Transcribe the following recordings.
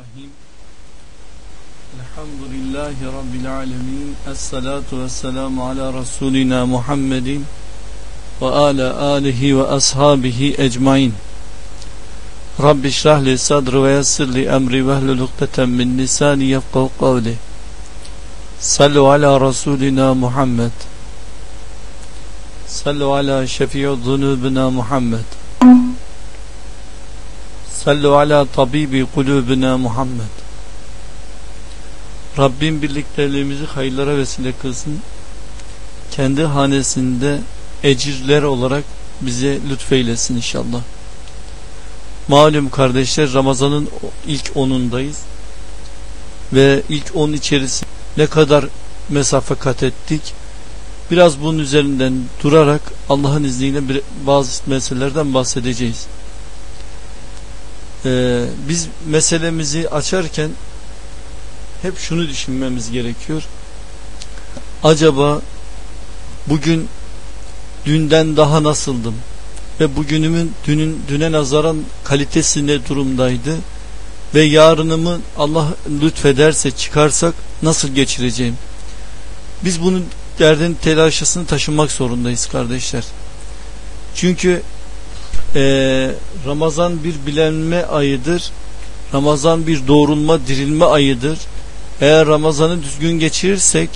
الرحيم. الحمد لله رب العالمين الصلاة والسلام على رسولنا محمد وعلى آله وأصحابه أجمعين. رب اشرح لي صدر ويسر لي أمري واهل لقطة من لساني يفقه قولي. صلوا على رسولنا محمد. صلوا على شفيع ذنوبنا محمد. Sallu ala tabibi kulubina Muhammed. Rabbim birlikteliğimizi hayırlara vesile kılsın. Kendi hanesinde ecirler olarak bize lütfeylesin inşallah. Malum kardeşler Ramazan'ın ilk onundayız. Ve ilk on içerisinde ne kadar mesafe kat ettik. Biraz bunun üzerinden durarak Allah'ın izniyle bazı meselelerden bahsedeceğiz e, biz meselemizi açarken hep şunu düşünmemiz gerekiyor. Acaba bugün dünden daha nasıldım? Ve bugünümün dünün düne nazaran kalitesi ne durumdaydı? Ve yarınımı Allah lütfederse çıkarsak nasıl geçireceğim? Biz bunun derdin telaşesini taşımak zorundayız kardeşler. Çünkü ee, Ramazan bir bilenme ayıdır. Ramazan bir doğrulma, dirilme ayıdır. Eğer Ramazan'ı düzgün geçirirsek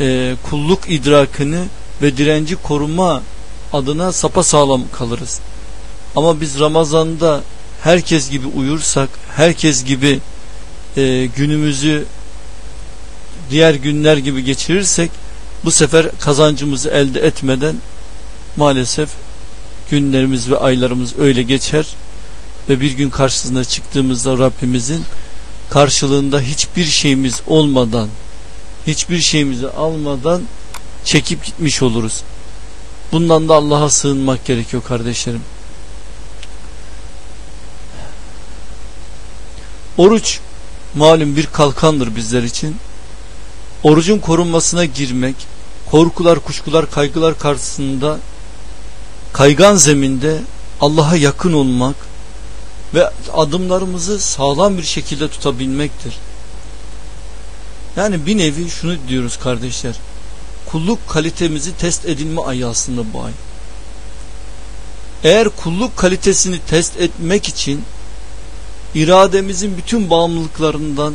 e, kulluk idrakını ve direnci koruma adına sapa sağlam kalırız. Ama biz Ramazan'da herkes gibi uyursak, herkes gibi e, günümüzü diğer günler gibi geçirirsek bu sefer kazancımızı elde etmeden maalesef günlerimiz ve aylarımız öyle geçer ve bir gün karşısına çıktığımızda Rabbimizin karşılığında hiçbir şeyimiz olmadan hiçbir şeyimizi almadan çekip gitmiş oluruz. Bundan da Allah'a sığınmak gerekiyor kardeşlerim. Oruç malum bir kalkandır bizler için. Orucun korunmasına girmek, korkular, kuşkular, kaygılar karşısında kaygan zeminde Allah'a yakın olmak ve adımlarımızı sağlam bir şekilde tutabilmektir. Yani bir nevi şunu diyoruz kardeşler. Kulluk kalitemizi test edilme ayı aslında bu ay. Eğer kulluk kalitesini test etmek için irademizin bütün bağımlılıklarından,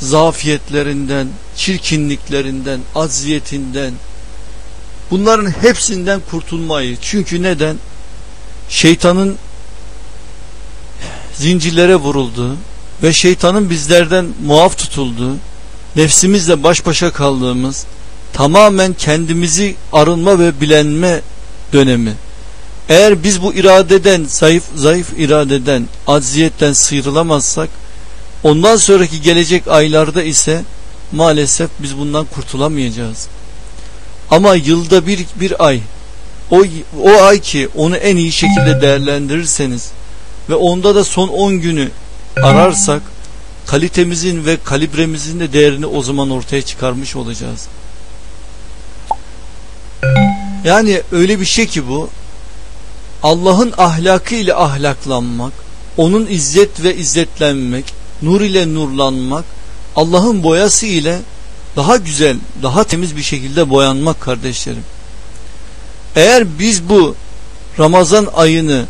zafiyetlerinden, çirkinliklerinden, acziyetinden, Bunların hepsinden kurtulmayı. Çünkü neden? Şeytanın zincirlere vurulduğu ve şeytanın bizlerden muaf tutulduğu, nefsimizle baş başa kaldığımız, tamamen kendimizi arınma ve bilenme dönemi. Eğer biz bu iradeden, zayıf zayıf iradeden, acziyetten sıyrılamazsak, ondan sonraki gelecek aylarda ise maalesef biz bundan kurtulamayacağız. Ama yılda bir, bir ay o, o ay ki onu en iyi şekilde değerlendirirseniz ve onda da son 10 günü ararsak kalitemizin ve kalibremizin de değerini o zaman ortaya çıkarmış olacağız. Yani öyle bir şey ki bu Allah'ın ahlakı ile ahlaklanmak, onun izzet ve izzetlenmek, nur ile nurlanmak, Allah'ın boyası ile daha güzel, daha temiz bir şekilde boyanmak kardeşlerim. Eğer biz bu Ramazan ayını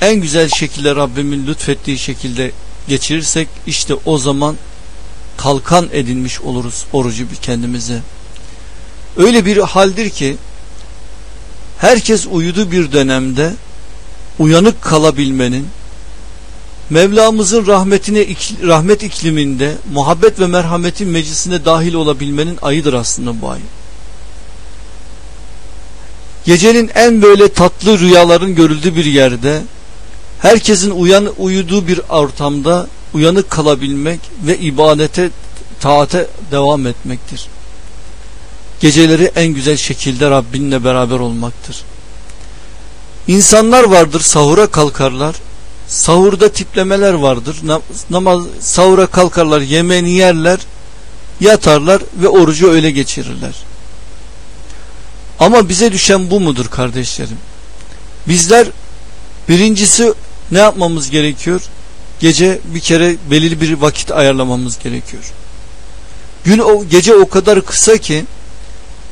en güzel şekilde Rabbimin lütfettiği şekilde geçirirsek işte o zaman kalkan edinmiş oluruz orucu bir kendimize. Öyle bir haldir ki herkes uyudu bir dönemde uyanık kalabilmenin Mevlamızın rahmetine rahmet ikliminde muhabbet ve merhametin meclisine dahil olabilmenin ayıdır aslında bu ay. Gecenin en böyle tatlı rüyaların görüldüğü bir yerde herkesin uyan uyuduğu bir ortamda uyanık kalabilmek ve ibadete taate devam etmektir. Geceleri en güzel şekilde Rabbinle beraber olmaktır. İnsanlar vardır sahura kalkarlar Sahurda tiplemeler vardır. Namaz sahura kalkarlar, yemeğini yerler, yatarlar ve orucu öyle geçirirler. Ama bize düşen bu mudur kardeşlerim? Bizler birincisi ne yapmamız gerekiyor? gece bir kere belirli bir vakit ayarlamamız gerekiyor. Gün o gece o kadar kısa ki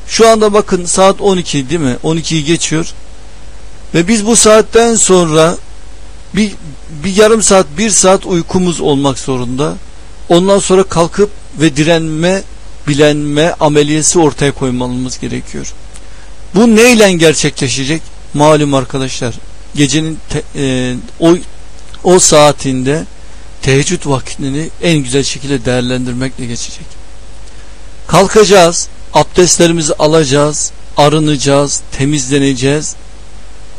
şu anda bakın saat 12 değil mi? 12'yi geçiyor. Ve biz bu saatten sonra bir, bir yarım saat bir saat uykumuz olmak zorunda. Ondan sonra kalkıp ve direnme, bilenme ameliyesi ortaya koymamız gerekiyor. Bu neyle gerçekleşecek? Malum arkadaşlar gecenin te, e, o, o saatinde teheccüd vakitini en güzel şekilde değerlendirmekle geçecek. Kalkacağız, abdestlerimizi alacağız, arınacağız, temizleneceğiz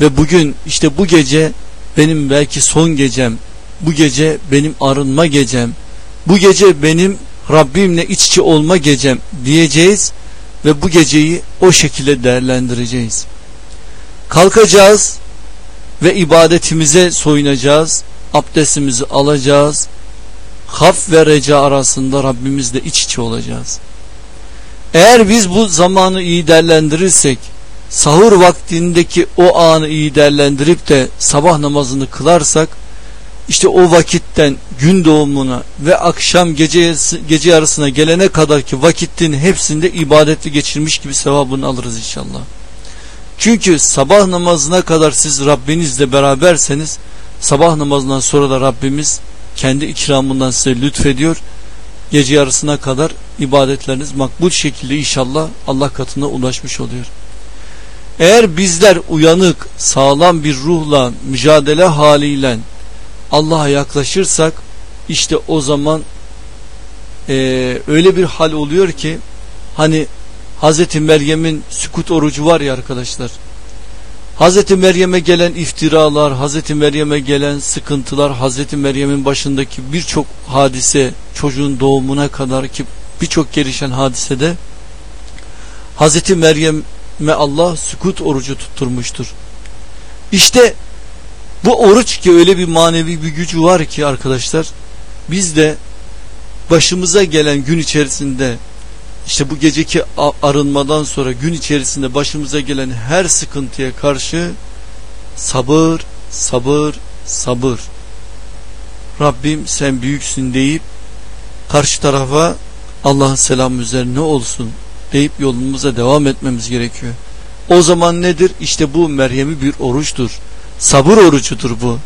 ve bugün işte bu gece benim belki son gecem, bu gece benim arınma gecem, bu gece benim Rabbimle iç içe olma gecem diyeceğiz ve bu geceyi o şekilde değerlendireceğiz. Kalkacağız ve ibadetimize soyunacağız, abdestimizi alacağız, haf ve reca arasında Rabbimizle iç içe olacağız. Eğer biz bu zamanı iyi değerlendirirsek, sahur vaktindeki o anı iyi değerlendirip de sabah namazını kılarsak, işte o vakitten gün doğumuna ve akşam gece, gece yarısına gelene kadar ki vakitin hepsinde ibadetli geçirmiş gibi sevabını alırız inşallah. Çünkü sabah namazına kadar siz Rabbinizle beraberseniz sabah namazından sonra da Rabbimiz kendi ikramından size lütfediyor. Gece yarısına kadar ibadetleriniz makbul şekilde inşallah Allah katına ulaşmış oluyor. Eğer bizler uyanık, sağlam bir ruhla, mücadele haliyle Allah'a yaklaşırsak işte o zaman e, öyle bir hal oluyor ki hani Hazreti Meryem'in sükut orucu var ya arkadaşlar. Hazreti Meryem'e gelen iftiralar, Hazreti Meryem'e gelen sıkıntılar, Hazreti Meryem'in başındaki birçok hadise, çocuğun doğumuna kadar ki birçok gelişen hadisede Hazreti Meryem'e Allah sükut orucu tutturmuştur. İşte bu oruç ki öyle bir manevi bir gücü var ki arkadaşlar biz de başımıza gelen gün içerisinde işte bu geceki arınmadan sonra gün içerisinde başımıza gelen her sıkıntıya karşı sabır, sabır, sabır. Rabbim sen büyüksün deyip karşı tarafa Allah'ın selamı üzerine olsun deyip yolumuza devam etmemiz gerekiyor. O zaman nedir? İşte bu Meryem'i bir oruçtur. Sabır orucudur bu.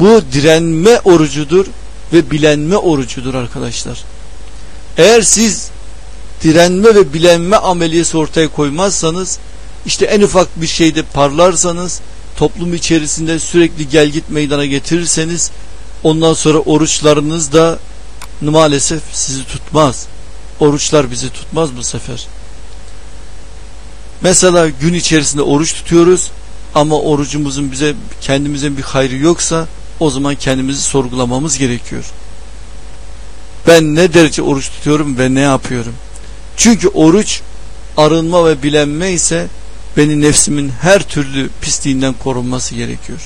Bu direnme orucudur ve bilenme orucudur arkadaşlar. Eğer siz direnme ve bilenme ameliyesi ortaya koymazsanız işte en ufak bir şeyde parlarsanız toplum içerisinde sürekli gel git meydana getirirseniz ondan sonra oruçlarınız da maalesef sizi tutmaz. Oruçlar bizi tutmaz bu sefer. Mesela gün içerisinde oruç tutuyoruz ama orucumuzun bize kendimize bir hayrı yoksa o zaman kendimizi sorgulamamız gerekiyor. Ben ne derece oruç tutuyorum ve ne yapıyorum? Çünkü oruç arınma ve bilenme ise beni nefsimin her türlü pisliğinden korunması gerekiyor.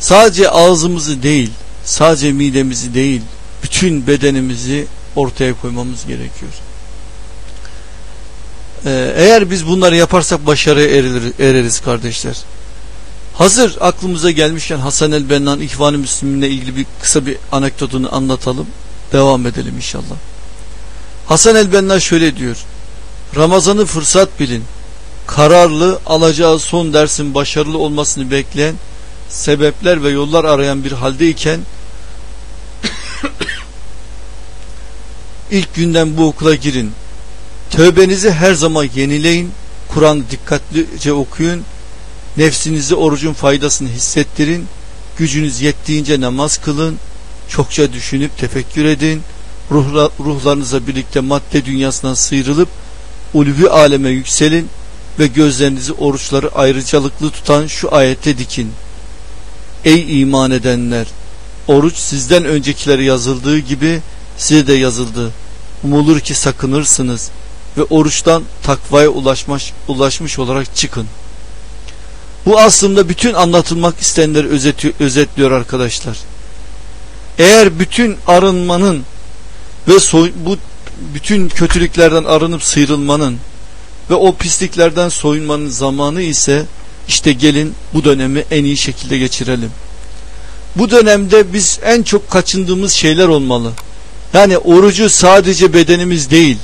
Sadece ağzımızı değil, sadece midemizi değil, bütün bedenimizi ortaya koymamız gerekiyor. Ee, eğer biz bunları yaparsak başarıya ereriz kardeşler. Hazır aklımıza gelmişken Hasan el Bennan İhvan-ı Müslümin'le ilgili bir kısa bir anekdotunu anlatalım. Devam edelim inşallah. Hasan el-Benna şöyle diyor. Ramazanı fırsat bilin. Kararlı alacağı son dersin başarılı olmasını bekleyen sebepler ve yollar arayan bir haldeyken ilk günden bu okula girin. Tövbenizi her zaman yenileyin. Kur'an'ı dikkatlice okuyun. Nefsinizi orucun faydasını hissettirin. Gücünüz yettiğince namaz kılın. Çokça düşünüp tefekkür edin ruhla, ruhlarınızla birlikte madde dünyasından sıyrılıp ulvi aleme yükselin ve gözlerinizi oruçları ayrıcalıklı tutan şu ayette dikin. Ey iman edenler! Oruç sizden öncekilere yazıldığı gibi size de yazıldı. Umulur ki sakınırsınız ve oruçtan takvaya ulaşmış, ulaşmış olarak çıkın. Bu aslında bütün anlatılmak istenenleri özetliyor arkadaşlar. Eğer bütün arınmanın ve soy, bu bütün kötülüklerden arınıp sıyrılmanın ve o pisliklerden soyunmanın zamanı ise işte gelin bu dönemi en iyi şekilde geçirelim. bu dönemde biz en çok kaçındığımız şeyler olmalı. Yani orucu sadece bedenimiz değil,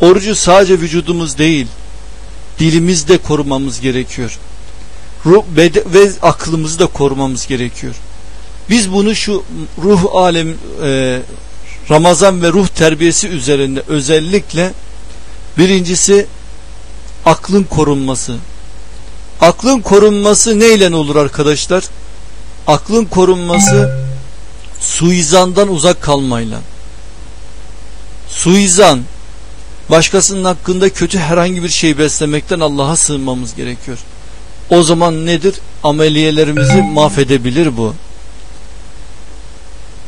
orucu sadece vücudumuz değil, dilimiz de korumamız gerekiyor. Ruh ve aklımızı da korumamız gerekiyor. Biz bunu şu ruh alem e, Ramazan ve ruh terbiyesi üzerinde özellikle birincisi aklın korunması. Aklın korunması neyle olur arkadaşlar? Aklın korunması suizandan uzak kalmayla. Suizan başkasının hakkında kötü herhangi bir şey beslemekten Allah'a sığınmamız gerekiyor. O zaman nedir? Ameliyelerimizi mahvedebilir bu.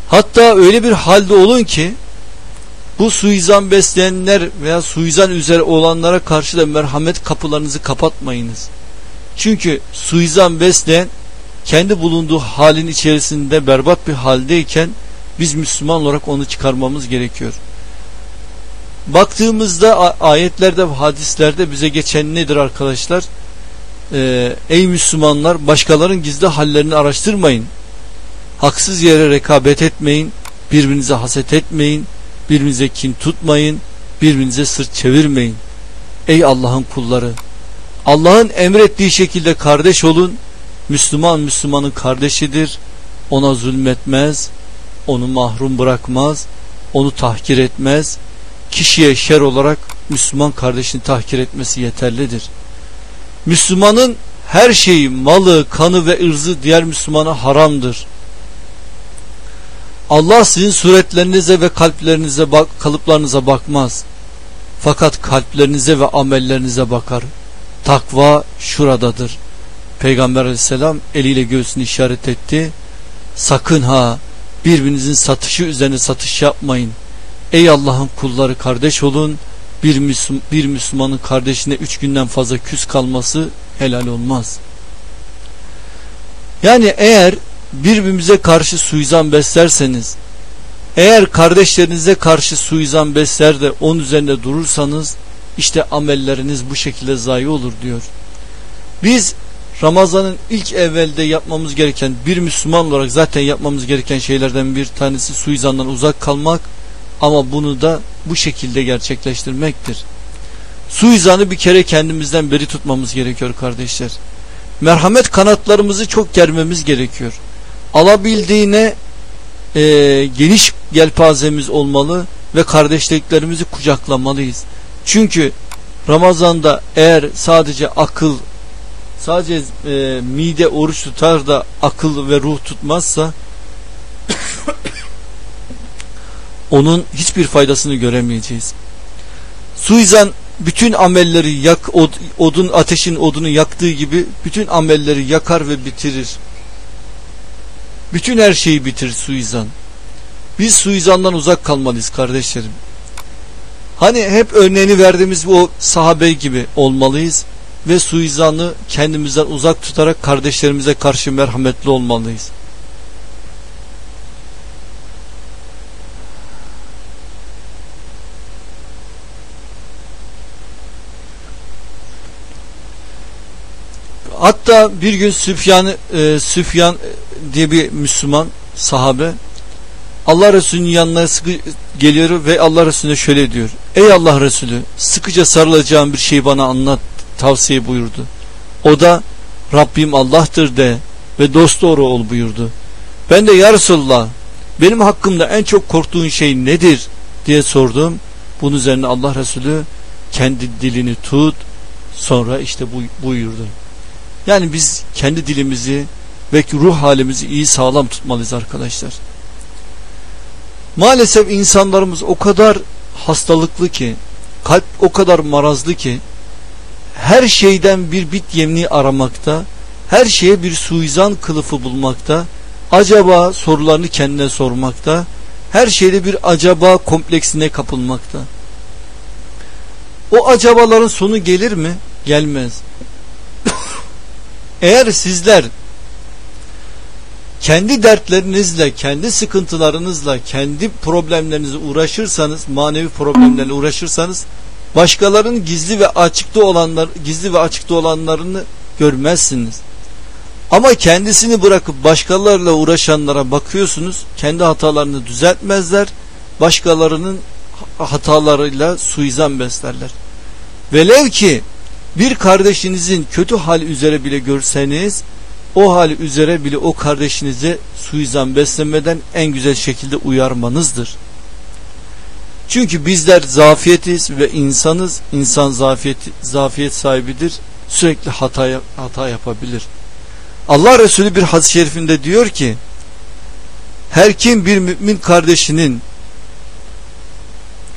Hatta öyle bir halde olun ki bu suizan besleyenler veya suizan üzere olanlara karşı da merhamet kapılarınızı kapatmayınız. Çünkü suizan besleyen kendi bulunduğu halin içerisinde berbat bir haldeyken biz Müslüman olarak onu çıkarmamız gerekiyor. Baktığımızda ayetlerde hadislerde bize geçen nedir arkadaşlar? Ee, ey Müslümanlar başkalarının gizli hallerini araştırmayın. Haksız yere rekabet etmeyin. Birbirinize haset etmeyin. Birbirinize kin tutmayın. Birbirinize sırt çevirmeyin. Ey Allah'ın kulları! Allah'ın emrettiği şekilde kardeş olun. Müslüman Müslümanın kardeşidir. Ona zulmetmez. Onu mahrum bırakmaz. Onu tahkir etmez. Kişiye şer olarak Müslüman kardeşini tahkir etmesi yeterlidir. Müslümanın her şeyi, malı, kanı ve ırzı diğer Müslümana haramdır. Allah sizin suretlerinize ve kalplerinize bak, kalıplarınıza bakmaz. Fakat kalplerinize ve amellerinize bakar. Takva şuradadır. Peygamber aleyhisselam eliyle göğsünü işaret etti. Sakın ha birbirinizin satışı üzerine satış yapmayın. Ey Allah'ın kulları kardeş olun. Bir, Müslüm, bir Müslümanın kardeşine üç günden fazla küs kalması helal olmaz. Yani eğer birbirimize karşı suizan beslerseniz eğer kardeşlerinize karşı suizan besler de onun üzerinde durursanız işte amelleriniz bu şekilde zayi olur diyor. Biz Ramazan'ın ilk evvelde yapmamız gereken bir Müslüman olarak zaten yapmamız gereken şeylerden bir tanesi suizandan uzak kalmak ama bunu da bu şekilde gerçekleştirmektir. Suizanı bir kere kendimizden beri tutmamız gerekiyor kardeşler. Merhamet kanatlarımızı çok germemiz gerekiyor alabildiğine e, geniş gelpazemiz olmalı ve kardeşliklerimizi kucaklamalıyız. Çünkü Ramazan'da eğer sadece akıl sadece e, mide oruç tutar da akıl ve ruh tutmazsa onun hiçbir faydasını göremeyeceğiz. Suizan bütün amelleri yak od, odun ateşin odunu yaktığı gibi bütün amelleri yakar ve bitirir. Bütün her şeyi bitir suizan. Biz suizandan uzak kalmalıyız kardeşlerim. Hani hep örneğini verdiğimiz o sahabe gibi olmalıyız ve suizanı kendimizden uzak tutarak kardeşlerimize karşı merhametli olmalıyız. Hatta bir gün Süfyan e, Süfyan diye bir Müslüman sahabe Allah Resulü'nün yanına sıkı geliyor ve Allah Resulüne şöyle diyor. Ey Allah Resulü sıkıca sarılacağım bir şey bana anlat tavsiye buyurdu. O da Rabbim Allah'tır de ve dost doğru ol buyurdu. Ben de ya Resulullah benim hakkımda en çok korktuğun şey nedir diye sordum. Bunun üzerine Allah Resulü kendi dilini tut sonra işte bu buyurdu. Yani biz kendi dilimizi ve ruh halimizi iyi sağlam tutmalıyız arkadaşlar. Maalesef insanlarımız o kadar hastalıklı ki, kalp o kadar marazlı ki, her şeyden bir bit yemliği aramakta, her şeye bir suizan kılıfı bulmakta, acaba sorularını kendine sormakta, her şeyde bir acaba kompleksine kapılmakta. O acabaların sonu gelir mi? Gelmez. Eğer sizler kendi dertlerinizle, kendi sıkıntılarınızla, kendi problemlerinizle uğraşırsanız, manevi problemlerle uğraşırsanız başkalarının gizli ve açıkta olanlar, gizli ve açıkta olanlarını görmezsiniz. Ama kendisini bırakıp başkalarıyla uğraşanlara bakıyorsunuz. Kendi hatalarını düzeltmezler. Başkalarının hatalarıyla suizan beslerler. Velev ki bir kardeşinizin kötü hal üzere bile görseniz o hal üzere bile o kardeşinize suizan beslemeden en güzel şekilde uyarmanızdır. Çünkü bizler zafiyetiz ve insanız. İnsan zafiyet, zafiyet sahibidir. Sürekli hata, hata yapabilir. Allah Resulü bir hadis-i şerifinde diyor ki her kim bir mümin kardeşinin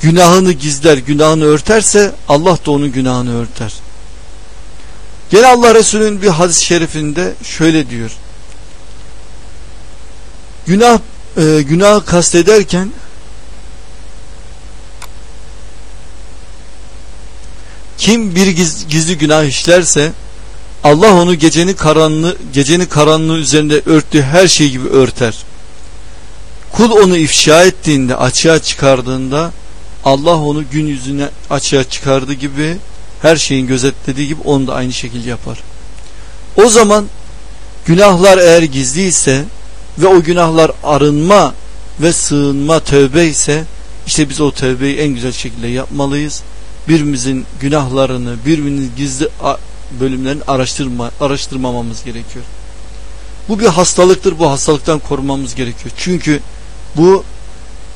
günahını gizler, günahını örterse Allah da onun günahını örter. Gene Allah Resulü'nün bir hadis-i şerifinde şöyle diyor. Günah e, günahı kastederken kim bir giz, gizli günah işlerse Allah onu gecenin karanlığı gecenin karanlığı üzerinde örttüğü her şey gibi örter. Kul onu ifşa ettiğinde, açığa çıkardığında Allah onu gün yüzüne açığa çıkardığı gibi her şeyin gözetlediği gibi onu da aynı şekilde yapar. O zaman günahlar eğer gizliyse ve o günahlar arınma ve sığınma tövbe ise işte biz o tövbeyi en güzel şekilde yapmalıyız. Birimizin günahlarını, birbirinin gizli bölümlerini araştırma, araştırmamamız gerekiyor. Bu bir hastalıktır. Bu hastalıktan korumamız gerekiyor. Çünkü bu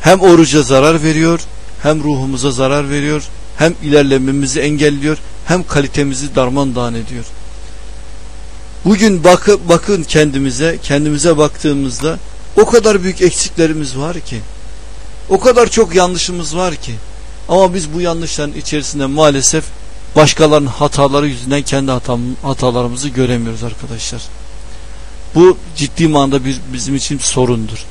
hem oruca zarar veriyor, hem ruhumuza zarar veriyor, hem ilerlememizi engelliyor, hem kalitemizi darmadağın ediyor. Bugün bakı, bakın kendimize, kendimize baktığımızda o kadar büyük eksiklerimiz var ki, o kadar çok yanlışımız var ki, ama biz bu yanlışların içerisinde maalesef başkalarının hataları yüzünden kendi hatalarımızı göremiyoruz arkadaşlar. Bu ciddi manada bir, bizim için sorundur.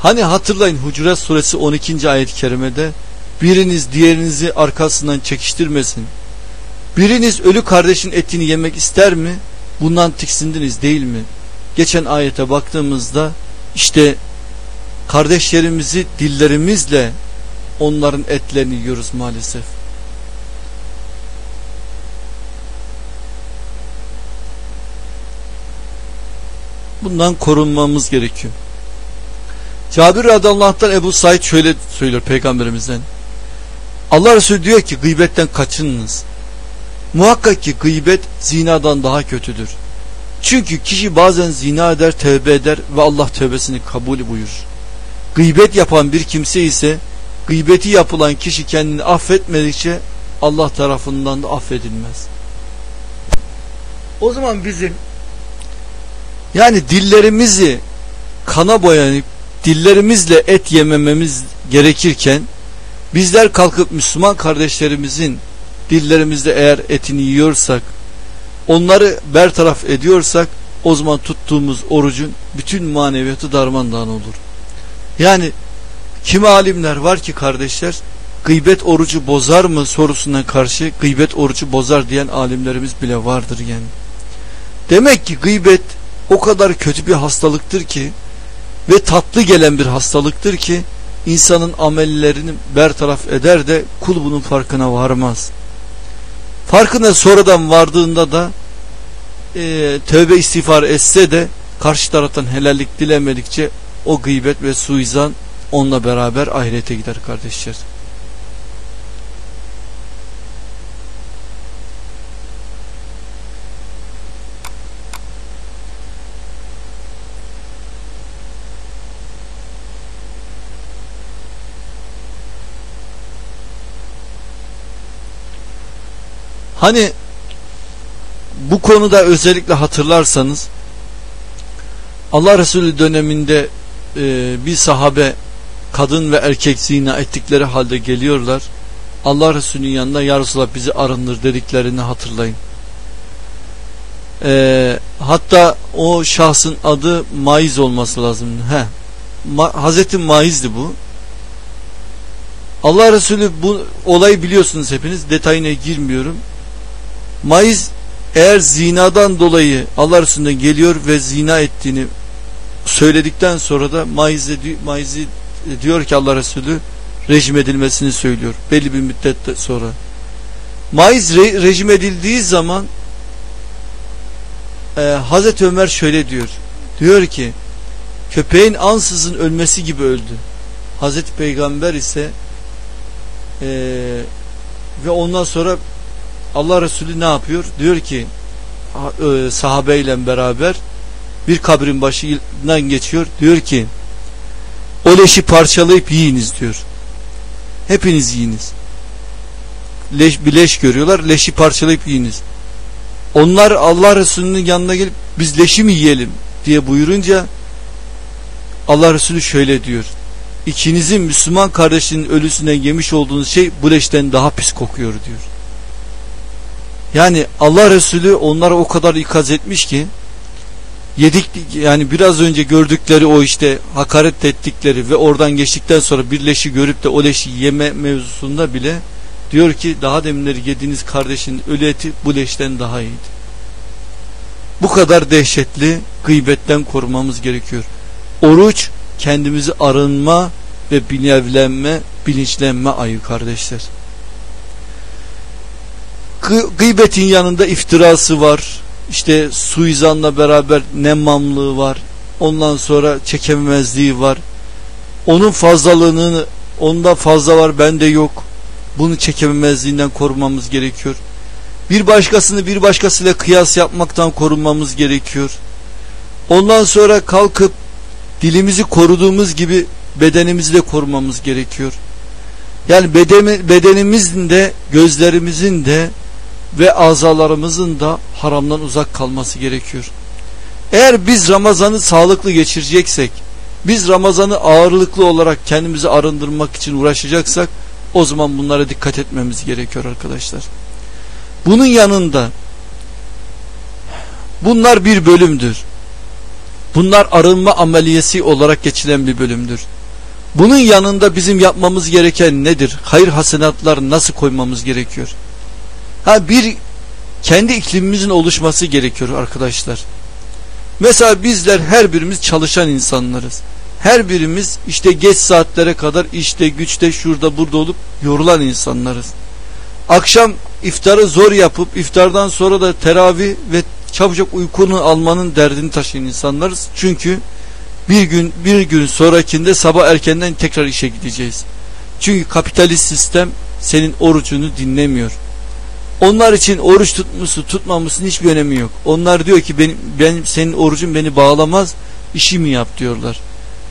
Hani hatırlayın Hucurat suresi 12. ayet-i kerimede biriniz diğerinizi arkasından çekiştirmesin. Biriniz ölü kardeşin etini yemek ister mi? Bundan tiksindiniz değil mi? Geçen ayete baktığımızda işte kardeşlerimizi dillerimizle onların etlerini yiyoruz maalesef. Bundan korunmamız gerekiyor. Cabir radıyallahu Ebu Said şöyle söylüyor peygamberimizden. Allah Resulü diyor ki gıybetten kaçınınız. Muhakkak ki gıybet zinadan daha kötüdür. Çünkü kişi bazen zina eder, tövbe eder ve Allah tövbesini kabul buyurur. Gıybet yapan bir kimse ise gıybeti yapılan kişi kendini affetmedikçe Allah tarafından da affedilmez. O zaman bizim yani dillerimizi kana boyanıp dillerimizle et yemememiz gerekirken bizler kalkıp Müslüman kardeşlerimizin dillerimizde eğer etini yiyorsak onları bertaraf ediyorsak o zaman tuttuğumuz orucun bütün maneviyatı darmandan olur. Yani kimi alimler var ki kardeşler gıybet orucu bozar mı sorusuna karşı gıybet orucu bozar diyen alimlerimiz bile vardır yani. Demek ki gıybet o kadar kötü bir hastalıktır ki ve tatlı gelen bir hastalıktır ki insanın amellerini bertaraf eder de kul bunun farkına varmaz. Farkına sonradan vardığında da e, tövbe istiğfar etse de karşı taraftan helallik dilemedikçe o gıybet ve suizan onunla beraber ahirete gider kardeşler. Hani bu konuda özellikle hatırlarsanız Allah Resulü döneminde e, bir sahabe kadın ve erkek zina ettikleri halde geliyorlar. Allah Resulü'nün yanında ya Resulallah bizi arındır dediklerini hatırlayın. E, hatta o şahsın adı Maiz olması lazım. He. Ma, Hazreti Maiz'di bu. Allah Resulü bu olayı biliyorsunuz hepiniz. Detayına girmiyorum. Maiz eğer zinadan dolayı Allah Resulü'nden geliyor ve zina ettiğini söyledikten sonra da Maiz'e, Maiz'i diyor ki Allah Resulü rejim edilmesini söylüyor. Belli bir müddet sonra. Maiz re, rejim edildiği zaman e, Hazreti Ömer şöyle diyor. Diyor ki köpeğin ansızın ölmesi gibi öldü. Hazreti Peygamber ise e, ve ondan sonra Allah Resulü ne yapıyor? Diyor ki e, sahabeyle beraber bir kabrin başından geçiyor. Diyor ki o leşi parçalayıp yiyiniz diyor. Hepiniz yiyiniz. Leş, bir leş görüyorlar. Leşi parçalayıp yiyiniz. Onlar Allah Resulü'nün yanına gelip biz leşi mi yiyelim diye buyurunca Allah Resulü şöyle diyor. İkinizin Müslüman kardeşinin ölüsünden yemiş olduğunuz şey bu leşten daha pis kokuyor diyor. Yani Allah Resulü onlara o kadar ikaz etmiş ki yedik yani biraz önce gördükleri o işte hakaret ettikleri ve oradan geçtikten sonra bir leşi görüp de o leşi yeme mevzusunda bile diyor ki daha deminleri yediğiniz kardeşin ölü eti bu leşten daha iyiydi. Bu kadar dehşetli gıybetten korumamız gerekiyor. Oruç kendimizi arınma ve bilinevlenme, bilinçlenme ayı kardeşler. Gıybetin yanında iftirası var. İşte suizanla beraber nemmamlığı var. Ondan sonra çekememezliği var. Onun fazlalığını onda fazla var bende yok. Bunu çekememezliğinden korumamız gerekiyor. Bir başkasını bir başkasıyla kıyas yapmaktan korunmamız gerekiyor. Ondan sonra kalkıp dilimizi koruduğumuz gibi bedenimizi de korumamız gerekiyor. Yani bedeni, bedenimizin de gözlerimizin de ve azalarımızın da haramdan uzak kalması gerekiyor. Eğer biz Ramazan'ı sağlıklı geçireceksek, biz Ramazan'ı ağırlıklı olarak kendimizi arındırmak için uğraşacaksak o zaman bunlara dikkat etmemiz gerekiyor arkadaşlar. Bunun yanında bunlar bir bölümdür. Bunlar arınma ameliyesi olarak geçilen bir bölümdür. Bunun yanında bizim yapmamız gereken nedir? Hayır hasenatlar nasıl koymamız gerekiyor? Ha bir kendi iklimimizin oluşması gerekiyor arkadaşlar. Mesela bizler her birimiz çalışan insanlarız. Her birimiz işte geç saatlere kadar işte güçte şurada burada olup yorulan insanlarız. Akşam iftarı zor yapıp iftardan sonra da teravih ve çabucak uykunu almanın derdini taşıyan insanlarız. Çünkü bir gün bir gün sonrakinde sabah erkenden tekrar işe gideceğiz. Çünkü kapitalist sistem senin orucunu dinlemiyor. Onlar için oruç tutması tutmamasının hiçbir önemi yok. Onlar diyor ki benim, benim senin orucun beni bağlamaz işimi yap diyorlar.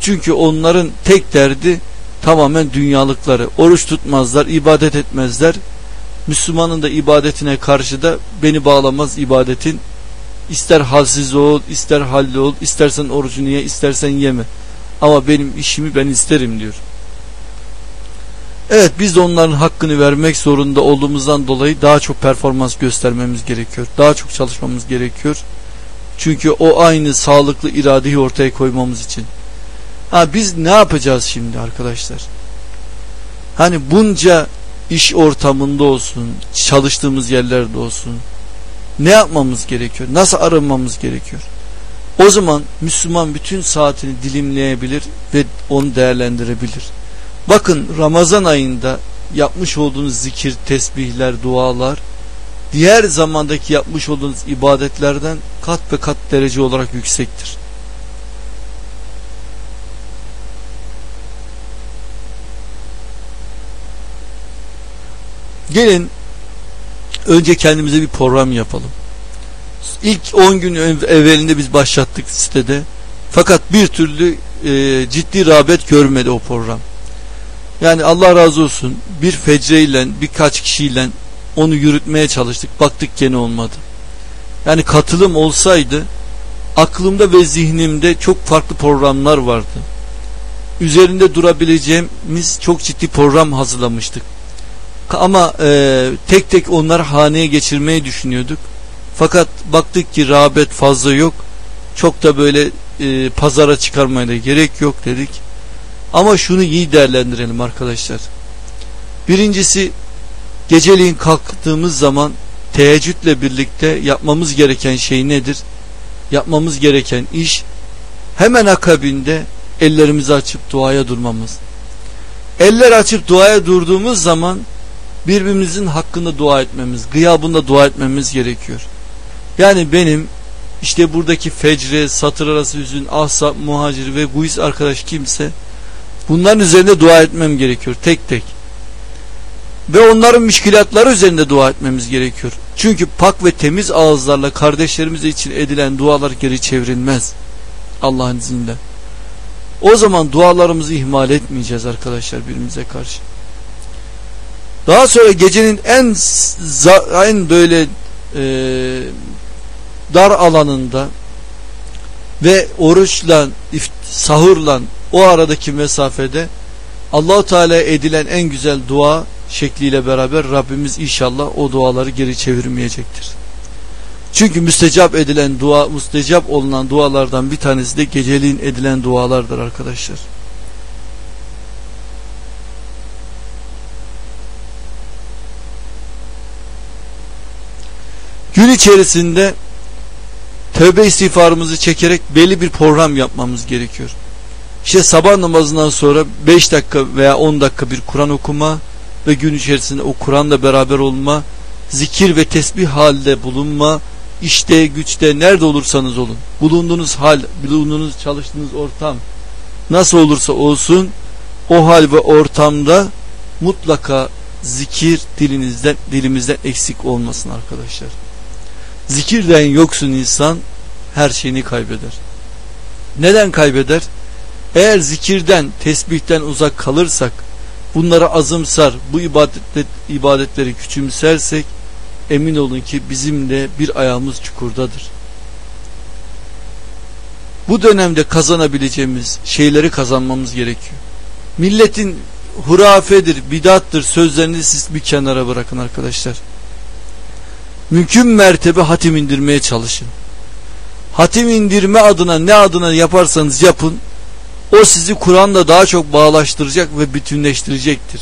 Çünkü onların tek derdi tamamen dünyalıkları. Oruç tutmazlar, ibadet etmezler. Müslümanın da ibadetine karşı da beni bağlamaz ibadetin. İster halsiz ol, ister halli ol, istersen orucunu ye, istersen yeme. Ama benim işimi ben isterim diyor. Evet biz de onların hakkını vermek zorunda olduğumuzdan dolayı daha çok performans göstermemiz gerekiyor. Daha çok çalışmamız gerekiyor. Çünkü o aynı sağlıklı iradeyi ortaya koymamız için. Ha biz ne yapacağız şimdi arkadaşlar? Hani bunca iş ortamında olsun, çalıştığımız yerlerde olsun. Ne yapmamız gerekiyor? Nasıl arınmamız gerekiyor? O zaman Müslüman bütün saatini dilimleyebilir ve onu değerlendirebilir. Bakın Ramazan ayında yapmış olduğunuz zikir, tesbihler, dualar diğer zamandaki yapmış olduğunuz ibadetlerden kat ve kat derece olarak yüksektir. Gelin önce kendimize bir program yapalım. İlk 10 gün evvelinde biz başlattık sitede. Fakat bir türlü e, ciddi rağbet görmedi o program. Yani Allah razı olsun bir fecreyle birkaç kişiyle onu yürütmeye çalıştık. Baktık gene olmadı. Yani katılım olsaydı aklımda ve zihnimde çok farklı programlar vardı. Üzerinde durabileceğimiz çok ciddi program hazırlamıştık. Ama e, tek tek onları haneye geçirmeyi düşünüyorduk. Fakat baktık ki rağbet fazla yok. Çok da böyle e, pazara çıkarmaya da gerek yok dedik. Ama şunu iyi değerlendirelim arkadaşlar. Birincisi geceliğin kalktığımız zaman teheccüdle birlikte yapmamız gereken şey nedir? Yapmamız gereken iş hemen akabinde ellerimizi açıp duaya durmamız. Eller açıp duaya durduğumuz zaman birbirimizin hakkında dua etmemiz, gıyabında dua etmemiz gerekiyor. Yani benim İşte buradaki fecre, satır arası hüzün, ahsap, muhacir ve guis arkadaş kimse bunların üzerinde dua etmem gerekiyor tek tek. Ve onların müşkilatları üzerinde dua etmemiz gerekiyor. Çünkü pak ve temiz ağızlarla kardeşlerimiz için edilen dualar geri çevrilmez. Allah'ın izniyle. O zaman dualarımızı ihmal etmeyeceğiz arkadaşlar birbirimize karşı. Daha sonra gecenin en en böyle e, dar alanında ve oruçla sahurla o aradaki mesafede Allahu Teala edilen en güzel dua şekliyle beraber Rabbimiz inşallah o duaları geri çevirmeyecektir. Çünkü müstecap edilen dua, müstecap olunan dualardan bir tanesi de geceliğin edilen dualardır arkadaşlar. Gün içerisinde tövbe istiğfarımızı çekerek belli bir program yapmamız gerekiyor. İşte sabah namazından sonra 5 dakika veya 10 dakika bir Kur'an okuma ve gün içerisinde o Kur'an'la beraber olma, zikir ve tesbih halde bulunma, işte güçte nerede olursanız olun. Bulunduğunuz hal, bulunduğunuz çalıştığınız ortam nasıl olursa olsun o hal ve ortamda mutlaka zikir dilinizden dilimizden eksik olmasın arkadaşlar. Zikirden yoksun insan her şeyini kaybeder. Neden kaybeder? Eğer zikirden, tesbihten uzak kalırsak, bunları azımsar, bu ibadet, ibadetleri küçümsersek, emin olun ki bizim de bir ayağımız çukurdadır. Bu dönemde kazanabileceğimiz şeyleri kazanmamız gerekiyor. Milletin hurafedir, bidattır sözlerini siz bir kenara bırakın arkadaşlar. Mümkün mertebe hatim indirmeye çalışın. Hatim indirme adına ne adına yaparsanız yapın, o sizi Kur'an'la daha çok bağlaştıracak ve bütünleştirecektir.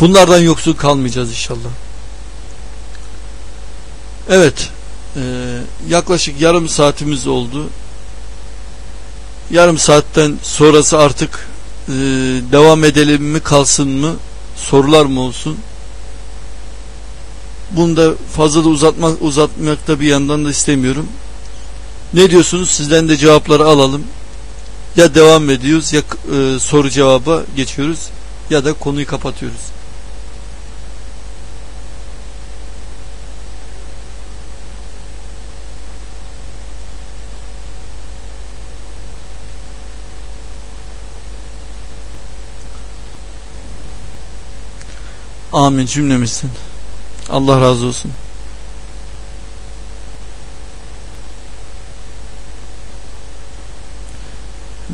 Bunlardan yoksul kalmayacağız inşallah. Evet. E, yaklaşık yarım saatimiz oldu. Yarım saatten sonrası artık e, devam edelim mi kalsın mı? Sorular mı olsun? Bunu da fazla da uzatmak, uzatmak da bir yandan da istemiyorum. Ne diyorsunuz? Sizden de cevapları alalım. Ya devam ediyoruz ya e, soru cevaba geçiyoruz ya da konuyu kapatıyoruz. Amin cümlemizden. Allah razı olsun.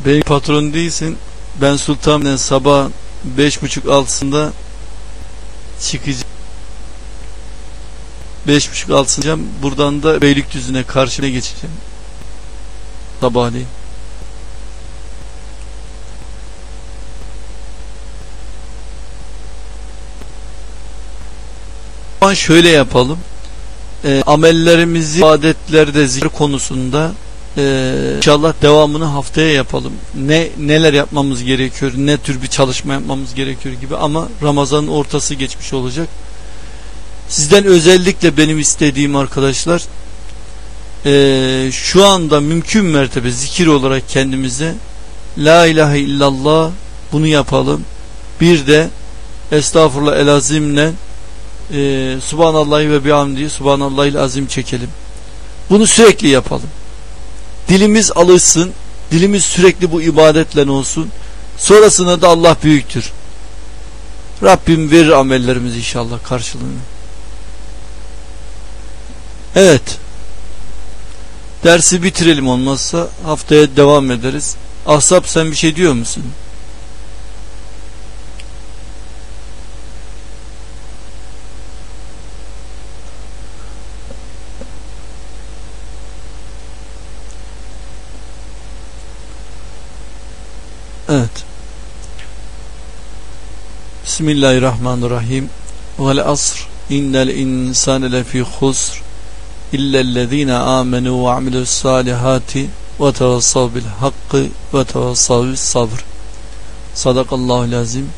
Benim patron değilsin. Ben Sultan'dan sabah beş buçuk altısında çıkacağım. Beş buçuk altısında buradan da Beylikdüzü'ne karşıya geçeceğim. Sabahleyin. Zaman şöyle yapalım. E, amellerimizi adetlerde zikir konusunda e, inşallah devamını haftaya yapalım. Ne neler yapmamız gerekiyor, ne tür bir çalışma yapmamız gerekiyor gibi ama Ramazan'ın ortası geçmiş olacak. Sizden özellikle benim istediğim arkadaşlar e, şu anda mümkün mertebe zikir olarak kendimize La ilahe illallah bunu yapalım. Bir de Estağfurullah elazimle e, Subhanallahi ve bihamdi Subhanallahil azim çekelim. Bunu sürekli yapalım. Dilimiz alışsın. Dilimiz sürekli bu ibadetle olsun. Sonrasında da Allah büyüktür. Rabbim verir amellerimiz inşallah karşılığını. Evet. Dersi bitirelim olmazsa haftaya devam ederiz. Ahsap sen bir şey diyor musun? Evet. Bismillahirrahmanirrahim. Vel asr innel insane lefî husr illellezîne âmenû ve amilus salihati ve tevassav bil hakkı ve tevassav sabr. Sadakallahu lazim.